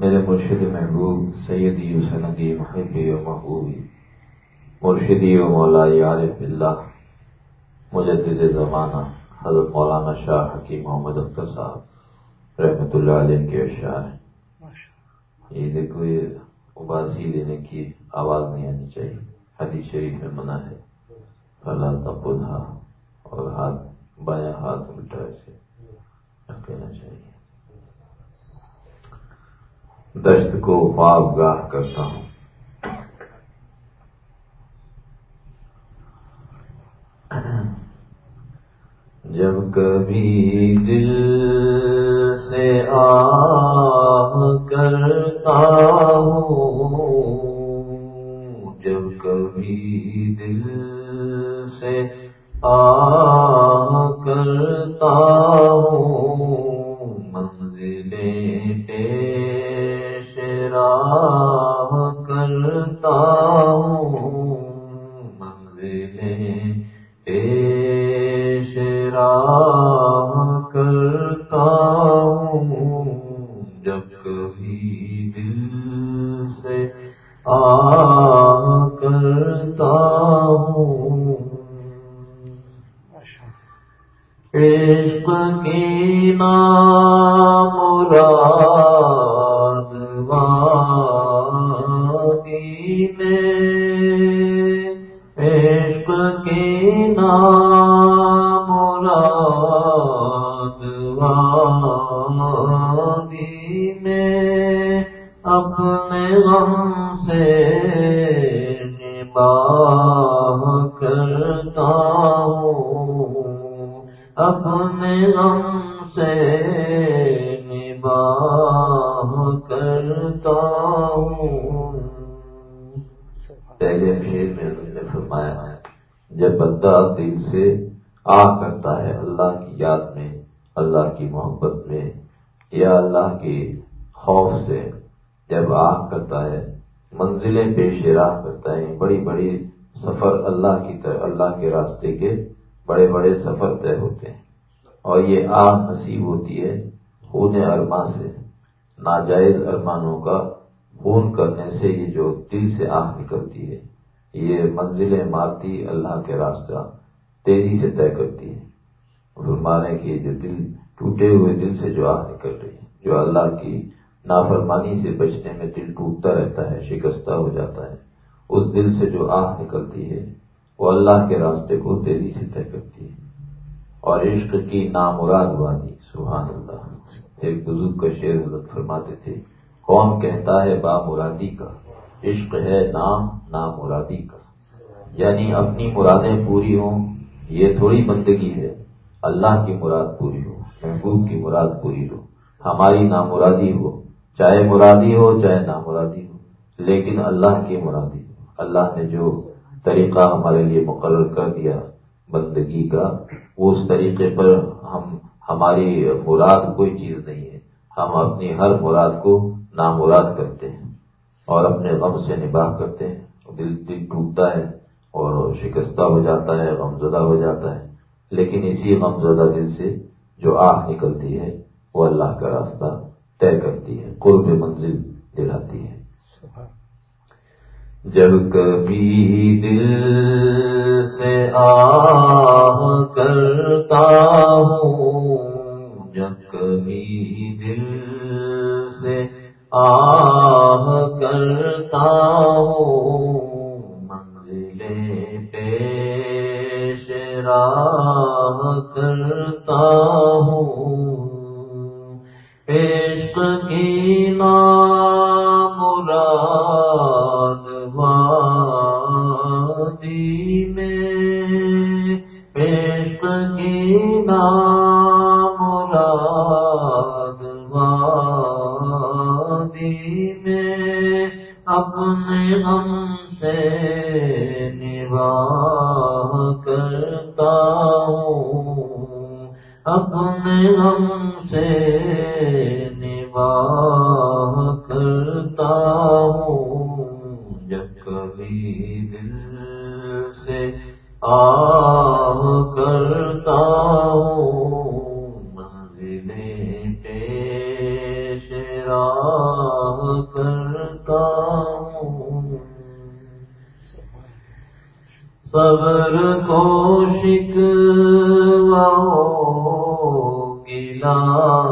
میرے مرشد محبوب سیدی و سندی محبی و محبوبی مرشدی و مولا عارف اللہ مجدد زمانہ حضرت مولانا شاہ حکیم محمد اختر صاحب رحمۃ اللہ علیہ کے اشعار ہیں۔ یہ دیکھو یہ اباسی دینے کی آواز نہیں آنی چاہیے۔ حدیث شریف میں منع ہے۔ اللہ تبدھا اور ہاتھ بایاں ہاتھ الٹا ایسے کہنا چاہیے۔ دشت کو خواب گاہ کرتا ہوں۔ جب کبھی دل سے آ کرتا ہوں، جب کبھی دل سے آ کرتا ہاں ہاں پہلے شیر میں نے فرمایا جب بندہ دل سے آ کرتا ہے اللہ کی یاد میں، اللہ کی محبت میں یا اللہ کے خوف سے، جب آ کرتا ہے، منزلیں پیش راہ کرتا ہے، بڑی بڑی سفر اللہ کی طرح اللہ کے راستے کے بڑے بڑے سفر طے ہوتے ہیں۔ اور یہ آہ نصیب ہوتی ہے خون ارما سے، ناجائز ارمانوں کا خون کرنے سے یہ جو دل سے آہ نکلتی ہے، یہ منزلیں مارتی اللہ کے راستہ تیزی سے طے کرتی ہے۔ مارے کہ جو دل ٹوٹے ہوئے دل سے جو آہ نکل رہی ہے، جو اللہ کی نافرمانی سے بچنے میں دل ٹوٹتا رہتا ہے، شکستہ ہو جاتا ہے، اس دل سے جو آہ نکلتی ہے، وہ اللہ کے راستے کو تیزی سے طے کرتی ہے۔ اور عشق کی نامراد وادی، سبحان اللہ۔ ایک بزرگ کا شعر حضرت فرماتے تھے کون کہتا ہے با مرادی کا؟ عشق ہے نام نامرادی کا۔ یعنی اپنی مرادیں پوری ہوں، یہ تھوڑی بندگی ہے۔ اللہ کی مراد پوری ہو، محبوب کی مراد پوری ہو۔ ہماری نامرادی ہو، چاہے مرادی ہو، چاہے نامرادی ہو۔ لیکن اللہ کی مرادی ہو۔ اللہ نے جو طریقہ ہمارے لیے مقرر کر دیا بندگی کا، اس طریقے پر ہم، ہماری مراد کوئی چیز نہیں ہے۔ ہم اپنی ہر مراد کو نامراد کرتے ہیں اور اپنے غم سے نباہ کرتے ہیں۔ دل دل ٹوٹتا ہے اور شکستہ ہو جاتا ہے، غم زدہ ہو جاتا ہے۔ لیکن اسی غم زدہ دل سے جو آہ نکلتی ہے، وہ اللہ کا راستہ طے کرتی ہے، قرب منزل دلاتی ہے۔ جب کبھی دل سے آ کرتا ہوں، جب کبھی آہ آ کرتا ہوں منزل پیش راہ کرتا صبر کو شکوا گلا۔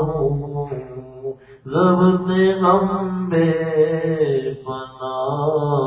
ہوں ضبط غم بے پناہ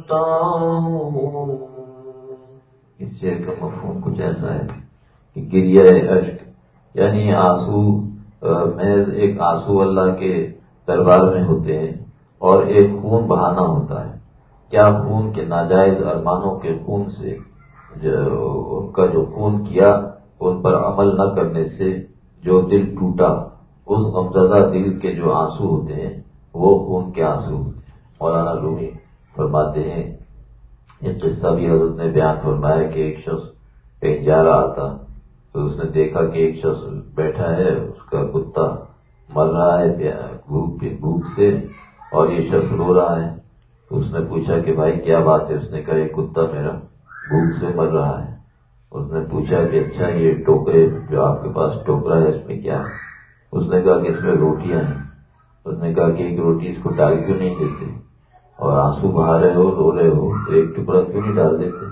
کرتا ہوں اس شعر کا مفہوم کچھ ایسا ہے کہ گریا اشک یعنی آنسو محض ایک آنسو اللہ کے دربار میں ہوتے ہیں اور ایک خون بہانا ہوتا ہے۔ کیا خون کے ناجائز ارمانوں کے خون سے ان کا جو خون کیا، ان پر عمل نہ کرنے سے جو دل ٹوٹا، اس غمزدہ دل کے جو آنسو ہوتے ہیں، وہ خون کے آنسو ہوتے ہیں۔ مولانا رومی فرماتے ہیں۔ یہ قصہ بھی حضرت نے بیان فرمایا کہ ایک شخص کہیں جا رہا تھا تو اس نے دیکھا کہ ایک شخص بیٹھا ہے، اس کا کتا مر رہا ہے بھوک سے اور یہ شخص رو رہا ہے۔ تو اس نے پوچھا کہ بھائی کیا بات ہے؟ اس نے کہا، یہ کتا میرا بھوک سے مر رہا ہے۔ اس نے پوچھا کہ اچھا یہ ٹوکرے جو آپ کے پاس ٹوکرا ہے، اس میں کیا ہے؟ اس نے کہا کہ اس میں روٹیاں ہیں۔ اس نے کہا کہ ایک روٹی اس کو ڈال کیوں نہیں دیتے؟ اور آنسو بہا رہے ہو، رو رہے ہو تو ایک ٹکڑا کیوں نہیں ڈال دیتے۔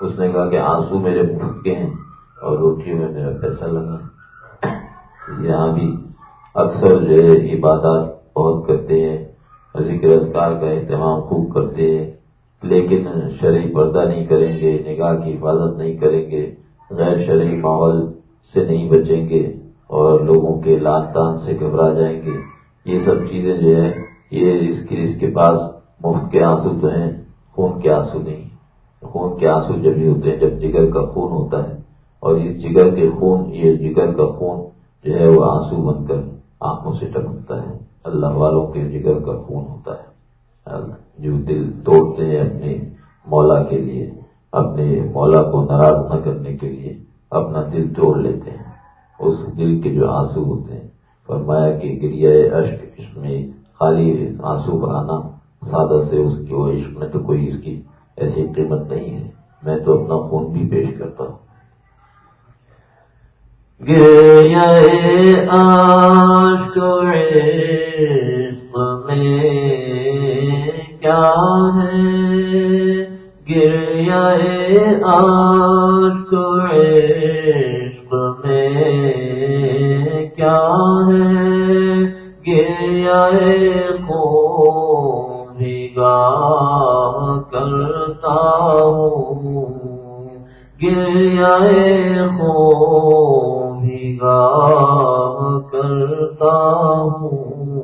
اس نے کہا کہ آنسو میرے مفت کے ہیں اور روٹی میں میرا پیسہ لگا۔ یہاں بھی اکثر جو ہے، عبادات بہت کرتے ہیں، ذکر اذکار کا اہتمام خوب کرتے ہیں، لیکن شرعی پردہ نہیں کریں گے، نگاہ کی حفاظت نہیں کریں گے، غیر شرعی ماحول سے نہیں بچیں گے اور لوگوں کے لان تان سے گھبرا جائیں گے۔ یہ سب چیزیں جو ہے یہ اس کے اس کے پاس مفت کے آنسو تو ہیں، خون کے آنسو نہیں، خون کے آنسو جب ہی ہوتے ہیں، جب جگر کا خون ہوتا ہے، اور اس جگر کے خون، یہ جگر کا خون جو ہے، وہ آنسو بن کر آنکھوں سے ٹپکتا ہے، اللہ والوں کے جگر کا خون ہوتا ہے۔ جو دل توڑتے ہیں اپنے مولا کے لیے، اپنے مولا کو ناراض نہ کرنے کے لیے اپنا دل توڑ لیتے ہیں۔ اس دل کے جو آنسو ہوتے ہیں، فرمایا کہ گریا اشک اس میں خالی آنسو بہانا سادہ سے اس کی وہ عشق میں تو کوئی اس کی ایسی قیمت نہیں ہے۔ میں تو اپنا خون بھی پیش کرتا ہوں۔ گریا عشق میں کیا ہے؟ گریا عشق میں کیا ہے؟ گریا کو گاہ کرتا ہوں۔ گریا کو گاہ کرتا ہوں۔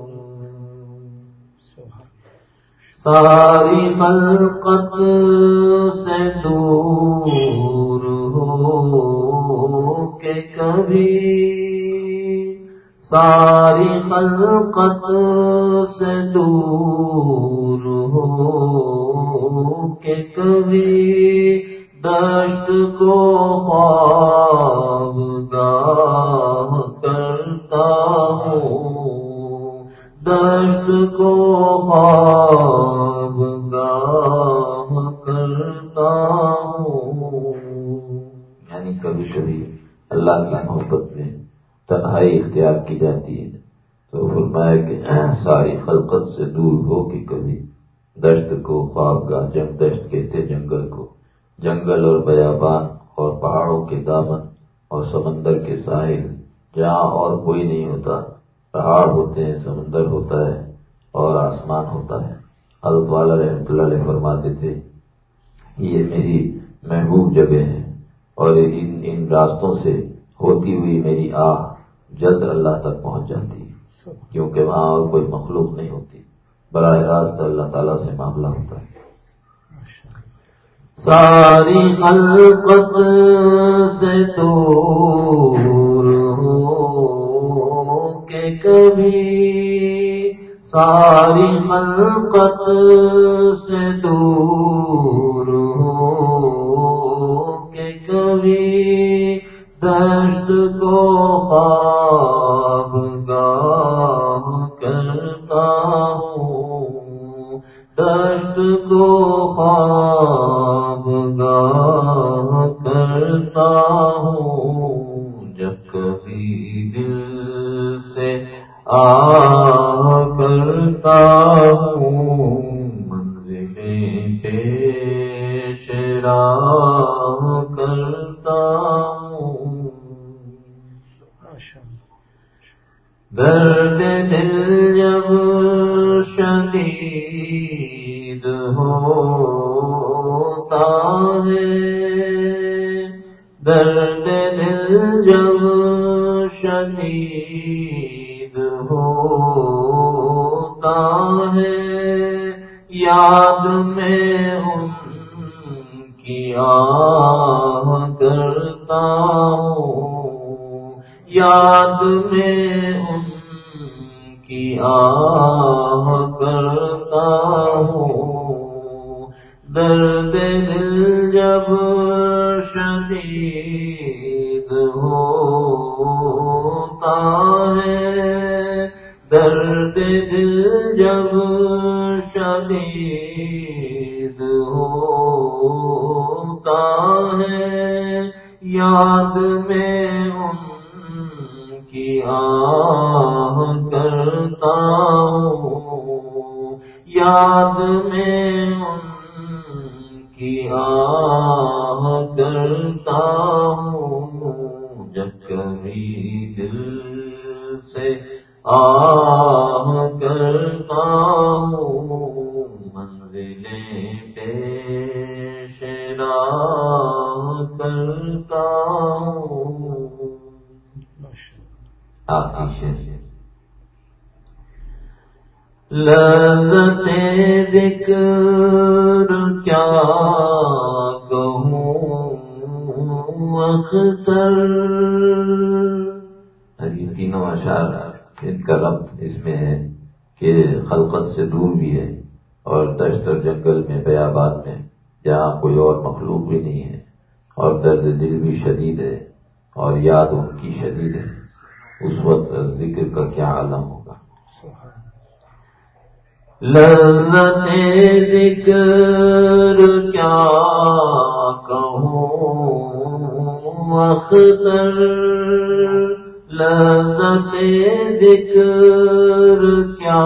ساری خلقت سے دور ہو کے کبھی ساری خلقت سے دور ہو کہ کبھی دشت کو خواہ گاہ کرتا ہوں دشت کو خواب گاہ کرتا ہوں یعنی کبھی کبھی اللہ کی محبت میں تنہائی اختیار کی جاتی ہے تو فرمایا کہ ساری خلقت سے دور ہو کے کبھی دشت کو خواب گاہ جنگ دشت کہتے جنگل کو جنگل اور بیابان اور پہاڑوں کے دامن اور سمندر کے ساحل جہاں اور کوئی نہیں ہوتا پہاڑ ہوتے ہیں سمندر ہوتا ہے اور آسمان ہوتا ہے حضرت والا رحمۃ اللہ علیہ فرماتے تھے یہ میری محبوب جگہ ہے اور ان ان راستوں سے ہوتی ہوئی میری آہ جلد اللہ تک پہنچ جاتی ہے کیونکہ وہاں اور کوئی مخلوق نہیں ہوتی براہ راست اللہ تعالیٰ سے معاملہ ہوتا ہے ساری خلقت سے دور ہو کے کبھی ساری خلقت سے دور ہو کے کبھی دشت کو خواب شدید ہوتا ہے۔ یاد میں ان کی آہ کرتا ہوں۔ یاد میں ان کی آہ کرتا ہوں۔ درد دل جب شدید ہوتا ہے درد دل جب شدید ہوتا ہے، یاد میں ان کی آہ کرتا ہوں۔ یاد میں ان کی آہ کرتا ہوں۔ جب کبھی دل سے آہ کرتا کیا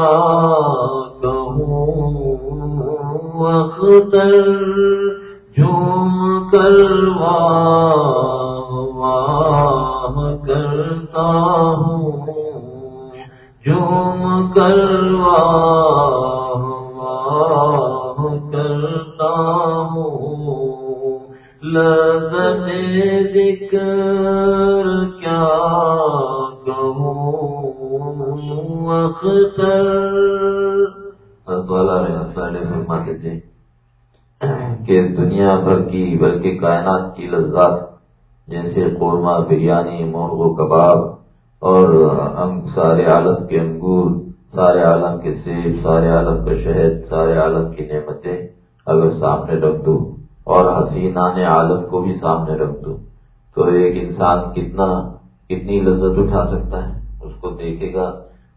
قورمہ بریانی، مرغ و کباب اور سارے عالم کے انگور، سارے عالم کے سیب، سارے عالم کا شہد، سارے عالم کی نعمتیں اگر سامنے رکھ دوں اور حسینان عالم کو بھی سامنے رکھ دوں، تو ایک انسان کتنا، کتنی لذت اٹھا سکتا ہے؟ اس کو دیکھے گا،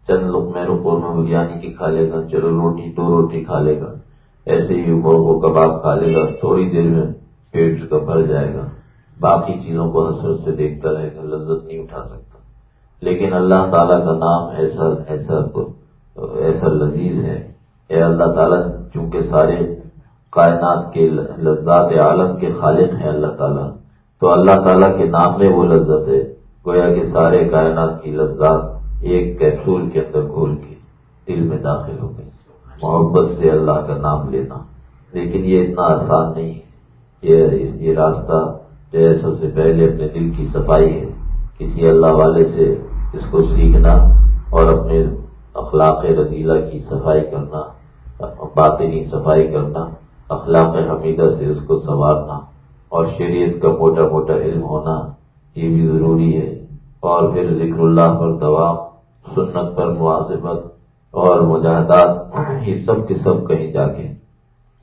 چند لوگ میں قورمہ بریانی کی کھا لے گا، چلو روٹی، دو روٹی کھا لے گا، ایسے ہی مرغ و کباب کھا لے گا، تھوڑی دیر میں پیٹ کا بھر جائے گا۔ باقی چیزوں کو حسرت سے دیکھتا رہے گا، لذت نہیں اٹھا سکتا۔ لیکن اللہ تعالیٰ کا نام ایسا ایسا ایسا لذیذ ہے۔ اے اللہ تعالیٰ، چونکہ سارے کائنات کے لذات عالم کے خالق ہیں اللہ تعالیٰ، تو اللہ تعالیٰ کے نام میں وہ لذت ہے۔ گویا کہ سارے کائنات کی لذات ایک کیپسول کے اندر گھول کے دل میں داخل ہو گئی۔ محبت سے اللہ کا نام لینا۔ لیکن یہ اتنا آسان نہیں یہ راستہ جو ہے سب سے پہلے اپنے دل کی صفائی ہے، کسی اللہ والے سے اس کو سیکھنا اور اپنے اخلاق رضیلہ کی صفائی کرنا، باطنی صفائی کرنا، اخلاق حمیدہ سے اس کو سنوارنا اور شریعت کا موٹا موٹا علم ہونا، یہ بھی ضروری ہے۔ اور پھر ذکر اللہ پر دوا سنت پر مواظبت اور مجاہدات، یہ سب کے سب کہیں جا کے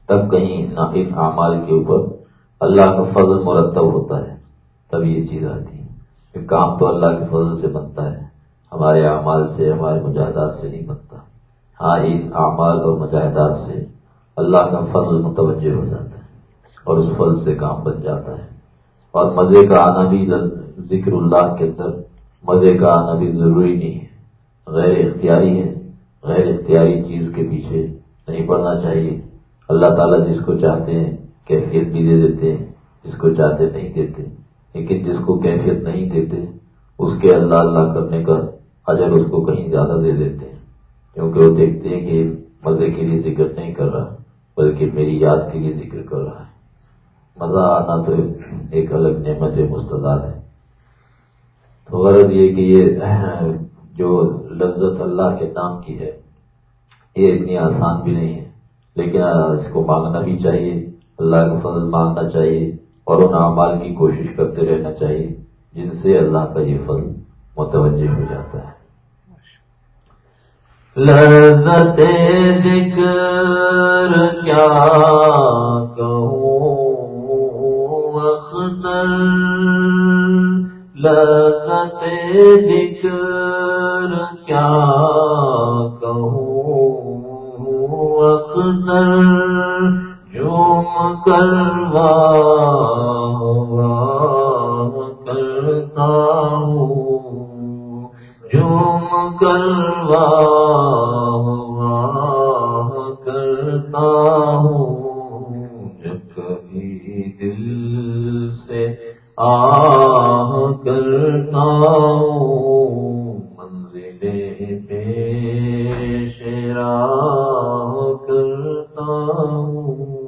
تب کہیں ان اعمال کے اوپر اللہ کا فضل مرتب ہوتا ہے، تب یہ چیز آتی ہے۔ کام تو اللہ کے فضل سے بنتا ہے۔ ہمارے اعمال سے، ہمارے مجاہدات سے نہیں بنتا۔ ہاں ان اعمال اور مجاہدات سے اللہ کا فضل متوجہ ہو جاتا ہے اور اس فضل سے کام بن جاتا ہے۔ اور مزے کا آنا بھی ذکر اللہ کے اندر مزے کا آنا بھی ضروری نہیں ہے۔ غیر اختیاری ہے۔ غیر اختیاری چیز کے پیچھے نہیں پڑنا چاہیے۔ اللہ تعالیٰ جس کو چاہتے ہیں کیفیت بھی دے دیتے ہیں جس کو چاہتے نہیں دیتے، لیکن جس کو کیفیت نہیں دیتے، اس کے اللہ اللہ کرنے کا اجر اس کو کہیں زیادہ دے دیتے ہیں۔ کیونکہ وہ دیکھتے ہیں کہ مزے کے لیے ذکر نہیں کر رہا، بلکہ میری یاد کے لیے ذکر کر رہا ہے۔ مزہ آنا تو ایک الگ نعمت مستداد ہے۔ تو غرض یہ کہ یہ جو لذت اللہ کے نام کی ہے، یہ اتنی آسان بھی نہیں ہے، لیکن اس کو مانگنا بھی چاہیے۔ اللہ کا فضل مانگنا چاہیے اور ان اعمال کی کوشش کرتے رہنا چاہیے جن سے اللہ کا یہ فضل متوجہ ہو جاتا ہے۔ لذت ذکر کیا کہوں؟ اختر لذت ذکر کیا کہوں؟ اختر جم کروا کرتا ہوں۔ جم کروا کرتا ہوں۔ جب کبھی دل سے آ کرتا ہوں منزلیں پیش راہ کرتا ہوں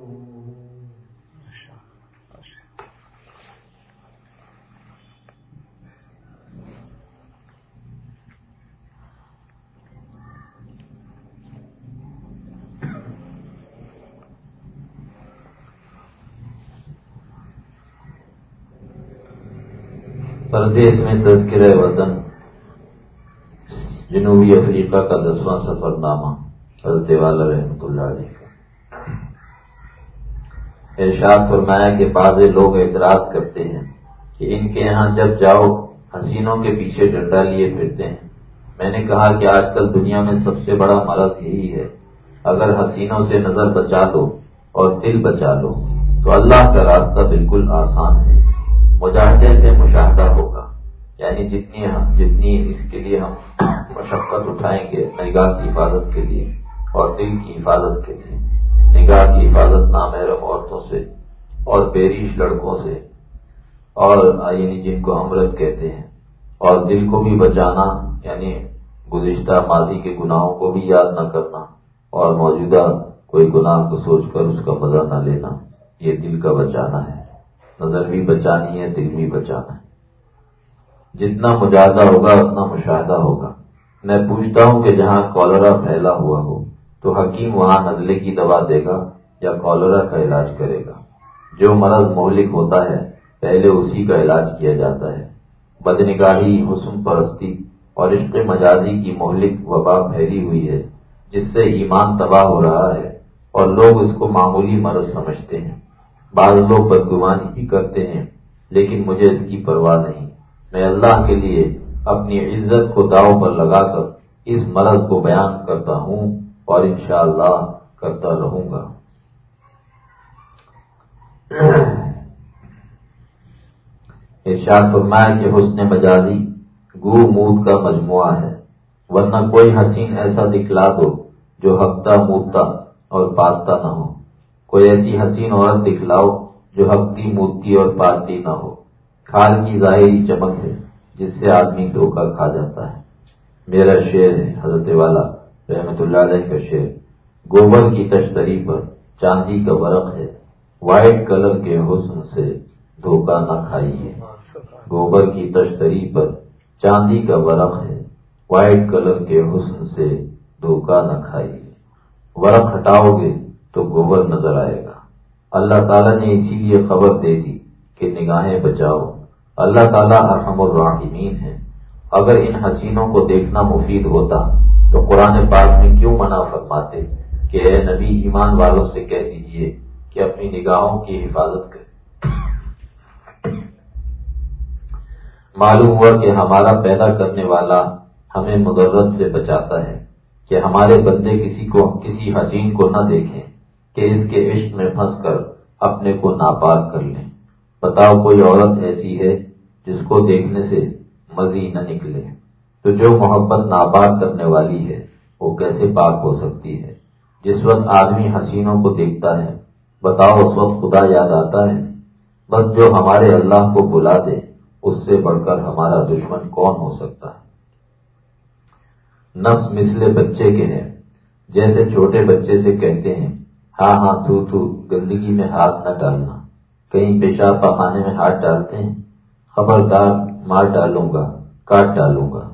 پردیش میں تذکرہ وطن جنوبی افریقہ کا دسواں سفر نامہ حضرت والا رحمۃ اللہ علیہ کا۔ ارشاد فرمایا کہ بعض لوگ اعتراض کرتے ہیں کہ ان کے یہاں جب جاؤ، حسینوں کے پیچھے ڈنڈا لیے پھرتے ہیں۔ میں نے کہا کہ آج کل دنیا میں سب سے بڑا مرض یہی ہے۔ اگر حسینوں سے نظر بچا لو اور دل بچا لو تو اللہ کا راستہ بالکل آسان ہے۔ مجاہدے سے مشاہدہ ہوگا۔ یعنی جتنی ہم جتنی اس کے لیے ہم مشقت اٹھائیں گے، نگاہ کی حفاظت کے لیے اور دل کی حفاظت کے لیے۔ نگاہ کی حفاظت نامحرم عورتوں سے اور پیریش لڑکوں سے۔ اور یعنی جن کو امرت کہتے ہیں۔ اور دل کو بھی بچانا یعنی گزشتہ ماضی کے گناہوں کو بھی یاد نہ کرنا اور موجودہ کوئی گناہ کو سوچ کر اس کا مزہ نہ لینا، یہ دل کا بچانا ہے۔ نظر بھی بچانی ہے، دل بھی بچانا ہے۔ جتنا مجاہدہ ہوگا، اتنا مشاہدہ ہوگا۔ میں پوچھتا ہوں کہ جہاں کالرا پھیلا ہوا ہو، تو حکیم وہاں نزلے کی دوا دے گا یا کالرا کا علاج کرے گا؟ جو مرض مہلک ہوتا ہے، پہلے اسی کا علاج کیا جاتا ہے۔ بدنگاہی، حسن پرستی اور عشق مجازی کی مہلک وبا پھیلی ہوئی ہے، جس سے ایمان تباہ ہو رہا ہے اور لوگ اس کو معمولی مرض سمجھتے ہیں۔ بعض لوگ بدگمانی بھی کرتے ہیں، لیکن مجھے اس کی پرواہ نہیں۔ میں اللہ کے لیے اپنی عزت کو داؤ پر لگا کر اس مرض کو بیان کرتا ہوں اور انشاءاللہ کرتا رہوں گا۔ ارشاد فرمایا کہ حسن مجازی گو مود کا مجموعہ ہے، ورنہ کوئی حسین ایسا دکھلا دو جو ہفتہ مودتا اور پاتتا نہ ہو۔ کوئی ایسی حسین عورت دکھلاؤ جو ہفتی مودتی اور پاتتی نہ ہو۔ کھال کی ظاہری چمک ہے، جس سے آدمی دھوکہ کھا جاتا ہے۔ میرا شعر ہے، حضرت والا رحمت اللہ علیہ کا شعر۔ گوبر کی تشتری پر چاندی کا ورق ہے۔ وائٹ کلر کے حسن سے دھوکہ نہ کھائیے۔ گوبر کی تشتری پر چاندی کا ورق ہے۔ وائٹ کلر کے حسن سے دھوکہ نہ کھائیے۔ ورق ہٹاؤ گے تو گوبر نظر آئے گا۔ اللہ تعالیٰ نے اسی لیے خبر دے دی کہ نگاہیں بچاؤ۔ اللہ تعالیٰ ارحم الراحمین ہے اگر ان حسینوں کو دیکھنا مفید ہوتا تو قرآن پاک میں کیوں منع فرماتے کہ اے نبی ایمان والوں سے کہہ دیجیے کہ اپنی نگاہوں کی حفاظت کریں۔ معلوم ہوا کہ ہمارا پیدا کرنے والا ہمیں مدرت سے بچاتا ہے کہ ہمارے بندے کسی کو، کسی حسین کو نہ دیکھیں۔ کہ اس کے عشق میں پھنس کر اپنے کو ناپاک کر لیں۔ بتاؤ کوئی عورت ایسی ہے جس کو دیکھنے سے مزی نہ نکلے۔ تو جو محبت ناپاک کرنے والی ہے، وہ کیسے پاک ہو سکتی ہے؟ جس وقت آدمی حسینوں کو دیکھتا ہے، بتاؤ اس وقت خدا یاد آتا ہے؟ بس جو ہمارے اللہ کو بلا دے، اس سے بڑھ کر ہمارا دشمن کون ہو سکتا ہے؟ نفس مسلے بچے کے ہیں، جیسے چھوٹے بچے سے کہتے ہیں ہاں ہاں تو تو، گندگی میں ہاتھ نہ ڈالنا۔ کہیں پیشاب پخانے میں ہاتھ ڈالتے ہیں؟ خبردار، مار ڈالوں گا، کاٹ ڈالوں گا۔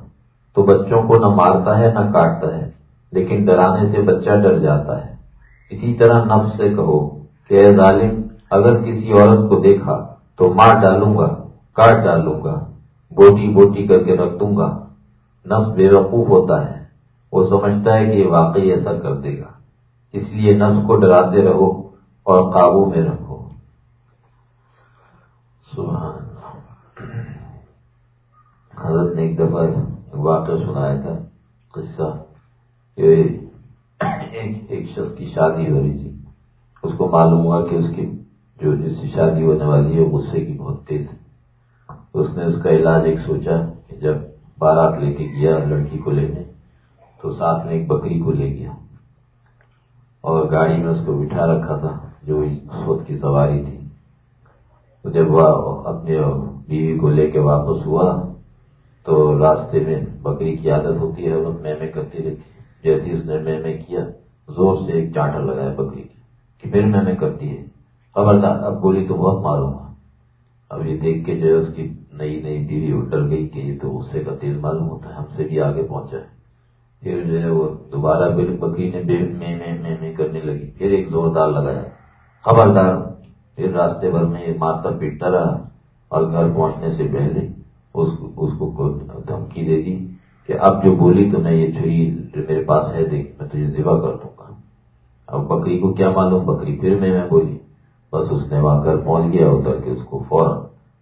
تو بچوں کو نہ مارتا ہے، نہ کاٹتا ہے، لیکن ڈرانے سے بچہ ڈر جاتا ہے۔ اسی طرح نفس سے کہو کہ، اے ظالم، اگر کسی عورت کو دیکھا تو مار ڈالوں گا، کاٹ ڈالوں گا، بوٹی بوٹی کر کے رکھ دوں گا۔ نفس بے وقوف ہوتا ہے۔ وہ سمجھتا ہے کہ یہ واقعی ایسا کر دے گا۔ اس لیے نفس کو ڈراتے رہو اور قابو میں رکھو۔ سبحان حضرت نے ایک دفعہ واقعہ سنایا تھا، قصہ۔ ایک شخص کی شادی ہو رہی تھی۔ اس کو معلوم ہوا کہ اس کی جو جس کی شادی ہونے والی ہے غصے کی بہت تیز اس نے اس کا علاج ایک سوچا کہ جب بارات لے کے گیا، لڑکی کو لینے، تو ساتھ میں ایک بکری کو لے گیا۔ اور گاڑی میں اس کو بٹھا رکھا تھا، جو اس وقت کی سواری تھی۔ تو جب وہ اپنے بیوی کو لے کے واپس ہوا، تو راستے میں بکری کی عادت ہوتی ہے، وہ میں میں کرتی رہتی۔ جیسی اس نے میں میں کیا، زور سے ایک چانٹا لگایا بکری کی کہ پھر میں میں کرتی ہے۔ خبردار، اب بولی تو بہت ماروں گا۔ اب یہ دیکھ کے جو ہے، اس کی نئی نئی بیوی ڈر گئی کہ یہ تو غصے کا تیل معلوم ہوتا ہے، ہم سے بھی آگے پہنچا ہے۔ پھر جو ہے وہ دوبارہ بل بکری نے بے میں میں میں میں کرنے لگی۔ پھر ایک زوردار لگایا۔ خبردار، پھر راستے بھر میں یہ مارتا پیٹتا رہا اور گھر پہنچنے سے پہلے اس کو دھمکی دے دی کہ اب جو بولی تو میں یہ چھری جو میرے پاس ہے دیکھ، میں تجھے ذبح کر دوں گا۔ اب بکری کو کیا معلوم؟ بکری پھر میں میں بولی۔ بس اس نے وہاں گھر پہنچ گیا، اتر کے اس کو فوراً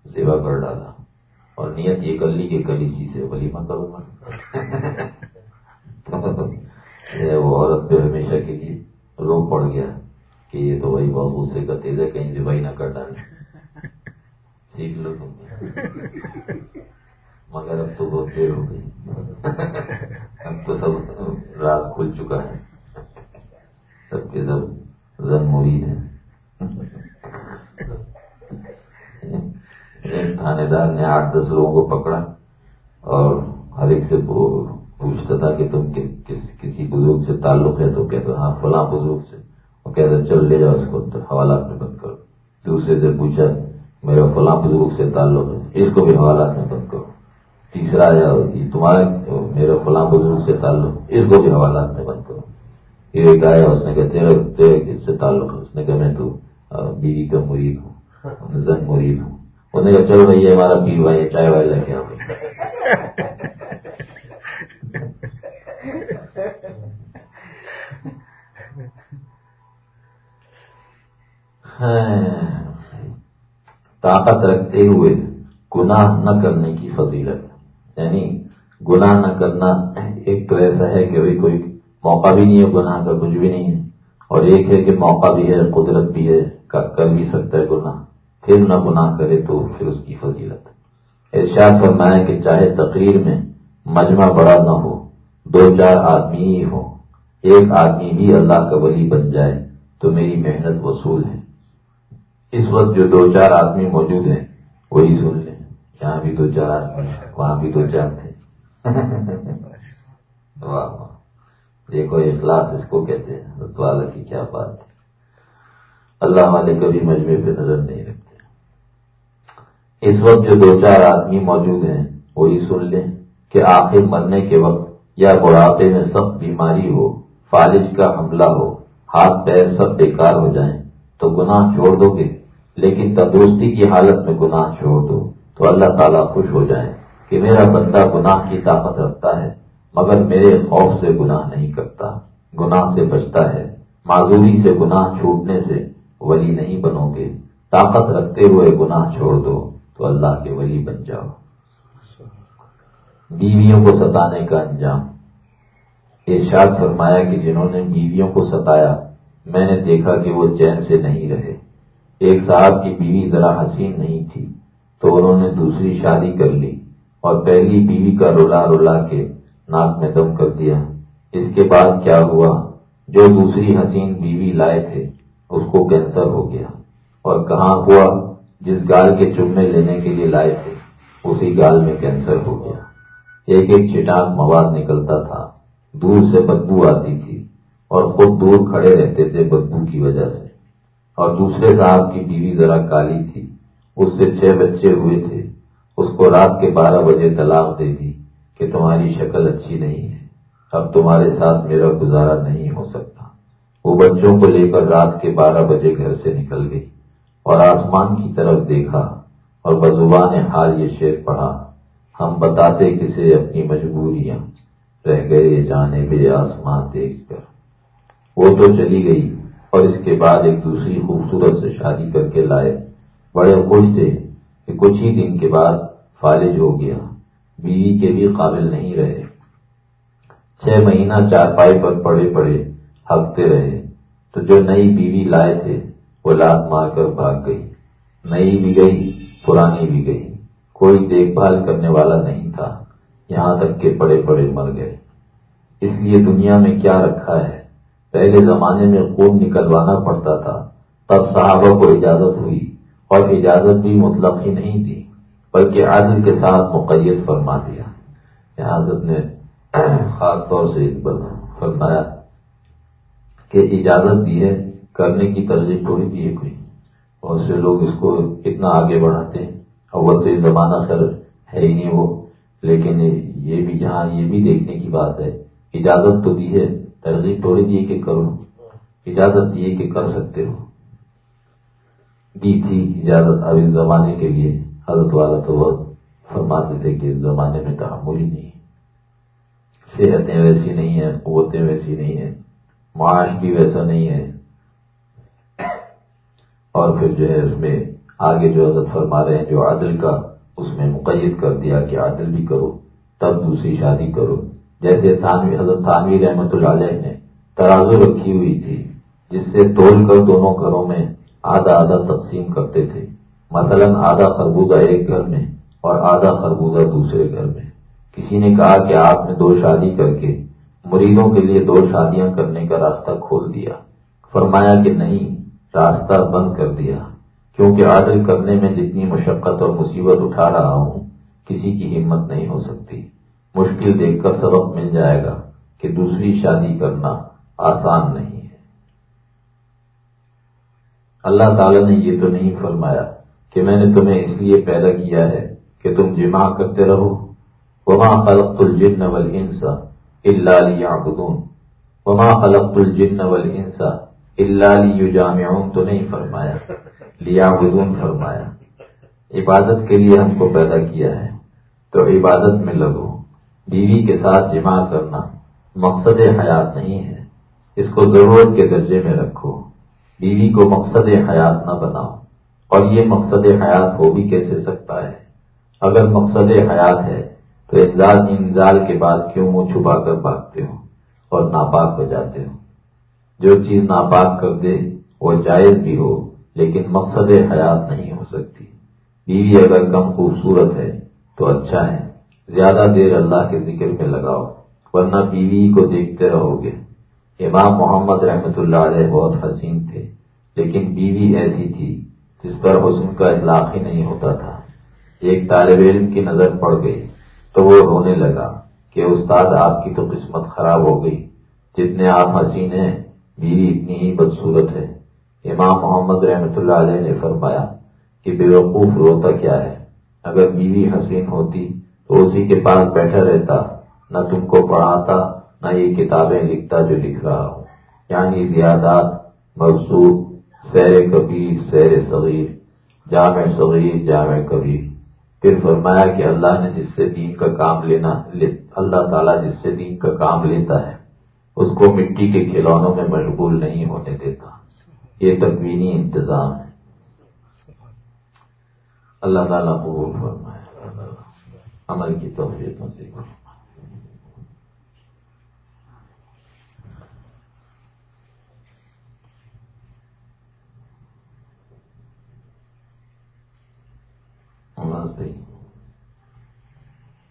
ذبح کر ڈالا۔ اور نیت یہ کر لی کہ کل اسی سے ولیمہ کروں گا۔ وہ عورت پہ ہمیشہ کے لیے جی روک پڑ گیا کہ یہ تو وہی بہت غصے کا تیز ہے کہیں ذبح نہ کر ڈالے سیکھ لو تم۔ مگر اب تو بہت دیر ہو گئی۔ اب تو سب راز کھل چکا ہے۔ سب کے سب زن مرید ہیں۔ ایک تھانے دار نے آٹھ دس لوگوں کو پکڑا اور ہر ایک سے پوچھتا تھا کہ تم کسی بزرگ سے تعلق ہے؟ تو کہتا ہاں فلاں بزرگ سے۔ وہ کہتا چل لے جاؤ اس کو حوالات میں بند کرو۔ دوسرے سے پوچھا، میرا فلاں بزرگ سے تعلق ہے، اس کو بھی حوالات میں بند کرو۔ تیسرا آیا تمہارے میرا فلاں بزرگ سے تعلق، اس کو بھی حوالات میں بند کرو۔ پھر ایک آیا، اس نے کہا تیرا تیرے کس سے تعلق ہے؟ اس نے کہا، میں تو بیوی کا مرید ہوں، زن مرید ہوں۔ انہوں نے کہا، چلو بھائی ہمارا پیر بھائی چائے وائے لے کے آؤ۔ طاقت رکھتے ہوئے گناہ نہ کرنے کی فضیلت۔ یعنی گناہ نہ کرنا ایک تو ایسا ہے کہ بھائی کوئی موقع بھی نہیں ہے، گناہ کا کچھ بھی نہیں ہے۔ اور ایک ہے کہ موقع بھی ہے، قدرت بھی ہے کر بھی سکتا ہے گناہ۔ پھر نہ گناہ کرے تو پھر اس کی فضیلت۔ ارشاد فرمایا کہ چاہے تقریر میں مجمع بڑا نہ ہو، دو چار آدمی ہی ہو ایک آدمی بھی اللہ کا ولی بن جائے تو میری محنت وصول ہے۔ اس وقت جو دو چار آدمی موجود ہیں، وہی سن لیں۔ یہاں بھی دو چار آدمی وہاں بھی دو چار تھے۔ دیکھو، اخلاص اس کو کہتے ہیں والا کی کیا بات ہے۔ اللہ والے کبھی مجمے پہ نظر نہیں رکھتے۔ اس وقت جو دو چار آدمی موجود ہیں، وہی سن لیں کہ آخر مرنے کے وقت یا بڑھاپے میں سخت بیماری ہو، فالج کا حملہ ہو، ہاتھ پیر سب بیکار ہو جائیں، تو گناہ چھوڑ دو گے۔ لیکن تندرستی کی حالت میں گناہ چھوڑ دو تو اللہ تعالیٰ خوش ہو جائے کہ میرا بندہ گناہ کی طاقت رکھتا ہے، مگر میرے خوف سے گناہ نہیں کرتا۔ گناہ سے بچتا ہے۔ معذوری سے گناہ چھوٹنے سے ولی نہیں بنو گے۔ طاقت رکھتے ہوئے گناہ چھوڑ دو تو اللہ کے ولی بن جاؤ۔ بیویوں کو ستانے کا انجام۔ ارشاد فرمایا کہ جنہوں نے بیویوں کو ستایا، میں نے دیکھا کہ وہ چین سے نہیں رہے۔ ایک صاحب کی بیوی ذرا حسین نہیں تھی، تو انہوں نے دوسری شادی کر لی اور پہلی بیوی کا رولا رولا کے ناک میں دم کر دیا۔ اس کے بعد کیا ہوا؟ جو دوسری حسین بیوی لائے تھے، اس کو کینسر ہو گیا۔ اور کہاں ہوا؟ جس گال کے چمے لینے کے لیے لائے تھے، اسی گال میں کینسر ہو گیا۔ ایک ایک چٹاک مواد نکلتا تھا۔ دور سے بدبو آتی تھی اور خود دور کھڑے رہتے تھے بدبو کی وجہ سے۔ اور دوسرے صاحب کی بیوی ذرا کالی تھی، اس سے چھ بچے ہوئے تھے۔ اس کو رات کے بارہ بجے طلاق دے دی کہ تمہاری شکل اچھی نہیں ہے۔ اب تمہارے ساتھ میرا گزارا نہیں ہو سکتا۔ وہ بچوں کو لے کر رات کے بارہ بجے گھر سے نکل گئی اور آسمان کی طرف دیکھا اور بزبان حال یہ شیر پڑھا، ہم بتاتے کسے اپنی مجبوریاں، رہ گئے جانے بے آسمان دیکھ کر۔ وہ تو چلی گئی۔ اور اس کے بعد ایک دوسری خوبصورت سے شادی کر کے لائے۔ بڑے خوش تھے کہ کچھ ہی دن کے بعد فالج ہو گیا۔ بیوی کے بھی قابل نہیں رہے۔ چھ مہینہ چار پائی پر پڑے پڑے ہکتے رہے۔ تو جو نئی بیوی لائے تھے، وہ لات مار کر بھاگ گئی۔ نئی بھی گئی، پرانی بھی گئی۔ کوئی دیکھ بھال کرنے والا نہیں تھا۔ یہاں تک کہ پڑے پڑے مر گئے۔ اس لیے دنیا میں کیا رکھا ہے؟ پہلے زمانے میں خون نکلوانا پڑتا تھا، تب صحابہ کو اجازت ہوئی اور اجازت بھی مطلق ہی نہیں تھی، بلکہ عادل کے ساتھ مقید فرما دیا۔ حضرت نے خاص طور سے فرمایا کہ اجازت دی ہے، کرنے کی ترجیح تھوڑی دی ہے کوئی۔ بہت سے لوگ اس کو اتنا آگے بڑھاتے ہیں۔ اور تو زمانہ سر ہے ہی نہیں وہ، لیکن یہ بھی جہاں یہ بھی دیکھنے کی بات ہے، اجازت تو دی ہے۔ ترجیح تھوڑی دی کہ کرو اجازت دی کہ کر سکتے ہو دی تھی اجازت اب اس زمانے کے لیے۔ حضرت والا تو بہت فرماتے تھے کہ اس زمانے میں تحمل ہی نہیں۔ صحتیں ویسی نہیں ہیں، قوتیں ویسی نہیں ہیں، معاش بھی ویسا نہیں ہے۔ اور پھر جو ہے اس میں آگے جو حضرت فرما رہے ہیں، جو عادل کا اس میں مقید کر دیا کہ عادل بھی کرو، تب دوسری شادی کرو۔ جیسے تھانوی، حضرت تھانوی رحمت اللہ علیہ نے ترازو رکھی ہوئی تھی، جس سے تول کر دونوں گھروں میں آدھا آدھا تقسیم کرتے تھے۔ مثلا آدھا خربوزہ ایک گھر میں اور آدھا خربوزہ دوسرے گھر میں۔ کسی نے کہا کہ آپ نے دو شادی کر کے مریضوں کے لیے دو شادیاں کرنے کا راستہ کھول دیا۔ فرمایا کہ نہیں، راستہ بند کر دیا۔ کیونکہ عادل کرنے میں جتنی مشقت اور مصیبت اٹھا رہا ہوں، کسی کی ہمت نہیں ہو سکتی۔ مشکل دیکھ کر سبق مل جائے گا کہ دوسری شادی کرنا آسان نہیں ہے۔ اللہ تعالیٰ نے یہ تو نہیں فرمایا کہ میں نے تمہیں اس لیے پیدا کیا ہے کہ تم جمع کرتے رہو۔ وما خلقت الجن والانس الا ليعبدون۔ وما خلقت الجن والانس الا ليجامعون تو نہیں فرمایا لیعبدون فرمایا۔ عبادت کے لیے ہم کو پیدا کیا ہے، تو عبادت میں لگو۔ بیوی کے ساتھ جمع کرنا مقصد حیات نہیں ہے۔ اس کو ضرورت کے درجے میں رکھو۔ بیوی کو مقصد حیات نہ بناؤ۔ اور یہ مقصد حیات ہو بھی کیسے سکتا ہے؟ اگر مقصد حیات ہے تو انزال انزال کے بعد کیوں منہ چھپا کر بھاگتے ہو اور ناپاک ہو جاتے ہو؟ جو چیز ناپاک کر دے وہ جائز بھی ہو، لیکن مقصد حیات نہیں ہو سکتی۔ بیوی اگر کم خوبصورت ہے تو اچھا ہے۔ زیادہ دیر اللہ کے ذکر میں لگاؤ، ورنہ بیوی کو دیکھتے رہو گے۔ امام محمد رحمت اللہ علیہ بہت حسین تھے، لیکن بیوی ایسی تھی جس پر حسن کا اطلاق ہی نہیں ہوتا تھا۔ ایک طالب علم کی نظر پڑ گئی تو وہ رونے لگا کہ استاد آپ کی تو قسمت خراب ہو گئی۔ جتنے آپ حسین ہیں، بیوی اتنی ہی بدسورت ہے۔ امام محمد رحمت اللہ علیہ نے فرمایا کہ بے وقوف روتا کیا ہے؟ اگر بیوی حسین ہوتی تو اسی کے پاس بیٹھا رہتا، نہ تم کو پڑھاتا، نہ یہ کتابیں لکھتا جو لکھ رہا ہوں۔ یعنی زیادات مقصود سیر کبیر، سیر صغیر، جامع صغیر، جامع کبیر۔ پھر فرمایا کہ اللہ نے جس سے دین کا کام لینا اللہ تعالیٰ جس سے دین کا کام لیتا ہے، اس کو مٹی کے کھلونوں میں مشغول نہیں ہونے دیتا۔ یہ تکوینی انتظام ہے۔ اللہ تعالیٰ قبول فرمائے۔ عمل کی توفیق نصیب بھائی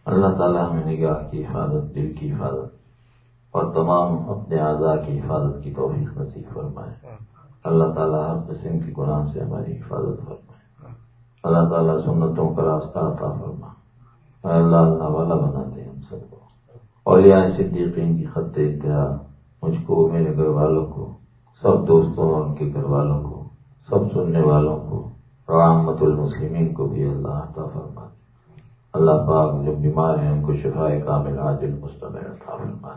اللہ تعالیٰ ہمیں نگاہ کی حفاظت، دل کی حفاظت اور تمام اپنے اعضاء کی حفاظت کی توفیق نصیب فرمائے۔ اللہ تعالیٰ ہر قسم کی گناہ سے ہماری حفاظت فرمائے۔ اللہ تعالیٰ سنتوں کا راستہ عطا فرما اللہ اللہ والا بنا دے ہم سب کو۔ اور یہ صدیقین کی خط انتہا مجھ کو، میرے گھر والوں کو، سب دوستوں اور ان کے گھر والوں کو، سب سننے والوں کو، رحمت المسلمین کو بھی اللہ عطا فرما دے اللہ پاک جو بیمار ہیں، ان کو شفا کامل عاجل مستمر عطا فرما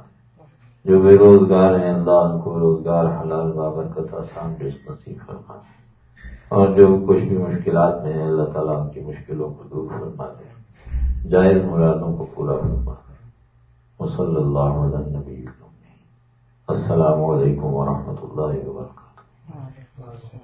جو بے روزگار ہیں، اللہ ان کو روزگار، حلال، بابرکت، آسان، رزق نصیب فرما دے اور جو کچھ بھی مشکلات میں ہیں، اللہ تعالیٰ ان کی مشکلوں کو دور فرما دے جائز مرادوں کو پورا ہوتا ہے۔ اللہ علیہ نبی السلام علیکم ورحمۃ اللہ وبرکاتہ۔